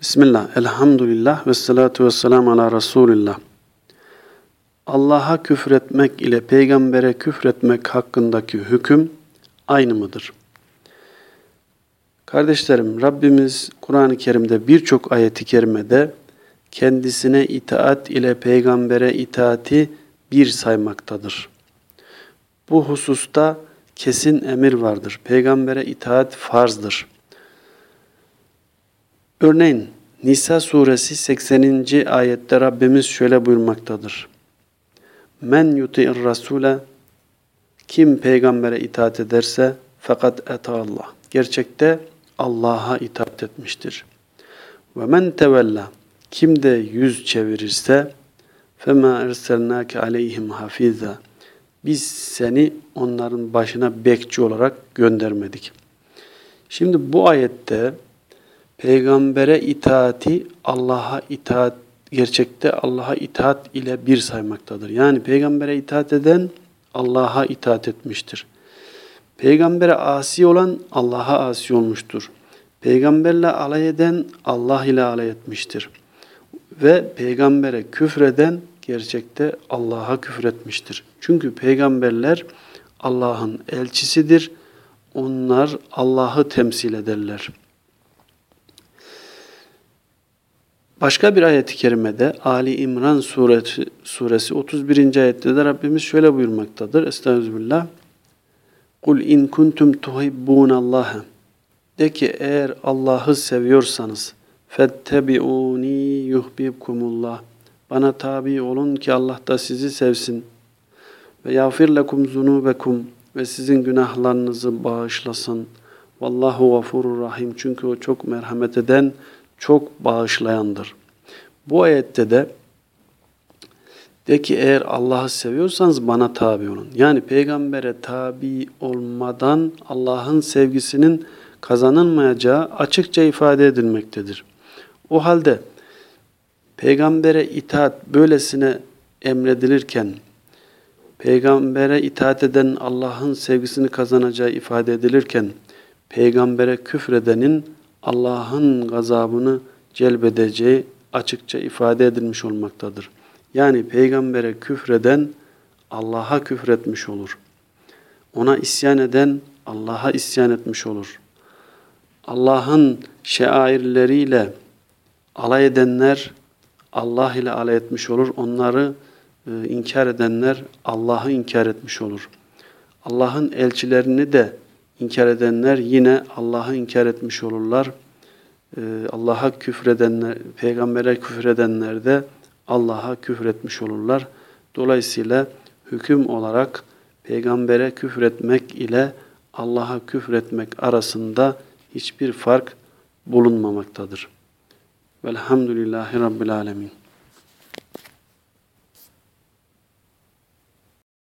Bismillah, elhamdülillah ve salatu ve selamu ala Resulillah. Allah'a küfretmek ile peygambere küfretmek hakkındaki hüküm aynı mıdır? Kardeşlerim, Rabbimiz Kur'an-ı Kerim'de birçok ayeti kerimede kendisine itaat ile peygambere itaati bir saymaktadır. Bu hususta kesin emir vardır. Peygambere itaat farzdır. Örneğin Nisa suresi 80. ayette Rabbimiz şöyle buyurmaktadır. Men yuti'ir rasule kim peygambere itaat ederse fakat eta Allah. Gerçekte Allah'a itaat etmiştir. Ve men tevella kim de yüz çevirirse fema erselnake aleyhim hafiza biz seni onların başına bekçi olarak göndermedik. Şimdi bu ayette peygambere itaati Allah'a itaat gerçekte Allah'a itaat ile bir saymaktadır. Yani peygambere itaat eden Allah'a itaat etmiştir. Peygambere asi olan Allah'a asi olmuştur. Peygamberle alay eden Allah ile alay etmiştir. Ve peygambere küfreden gerçekte Allah'a küfretmiştir. Çünkü peygamberler Allah'ın elçisidir. Onlar Allah'ı temsil ederler. Başka bir ayet-i kerimede Ali İmran suresi, suresi 31. ayette de Rabbimiz şöyle buyurmaktadır. Estağfirullah. Kul in kuntum tuhibbunallaha. De ki eğer Allah'ı seviyorsanız fettebi'uni yuhbibkumullah. Bana tabi olun ki Allah da sizi sevsin. Ve yağfir lekum zunubekum ve sizin günahlarınızı bağışlasın. Vallahu gafurur rahim. Çünkü o çok merhamet eden, çok bağışlayandır. Bu ayette de de ki eğer Allah'ı seviyorsanız bana tabi olun. Yani peygambere tabi olmadan Allah'ın sevgisinin kazanılmayacağı açıkça ifade edilmektedir. O halde peygambere itaat böylesine emredilirken peygambere itaat eden Allah'ın sevgisini kazanacağı ifade edilirken peygambere küfredenin Allah'ın gazabını celbedeceği açıkça ifade edilmiş olmaktadır. Yani peygambere küfreden Allah'a küfretmiş olur. Ona isyan eden Allah'a isyan etmiş olur. Allah'ın şairleriyle alay edenler Allah ile alay etmiş olur. Onları e, inkar edenler Allah'ı inkar etmiş olur. Allah'ın elçilerini de inkar edenler yine Allah'ı inkar etmiş olurlar. E, Allah'a küfredenler, peygambere küfredenler de Allah'a küfretmiş olurlar. Dolayısıyla hüküm olarak peygambere küfretmek ile Allah'a küfretmek arasında hiçbir fark bulunmamaktadır. Velhamdülillahi Rabbil Alemin.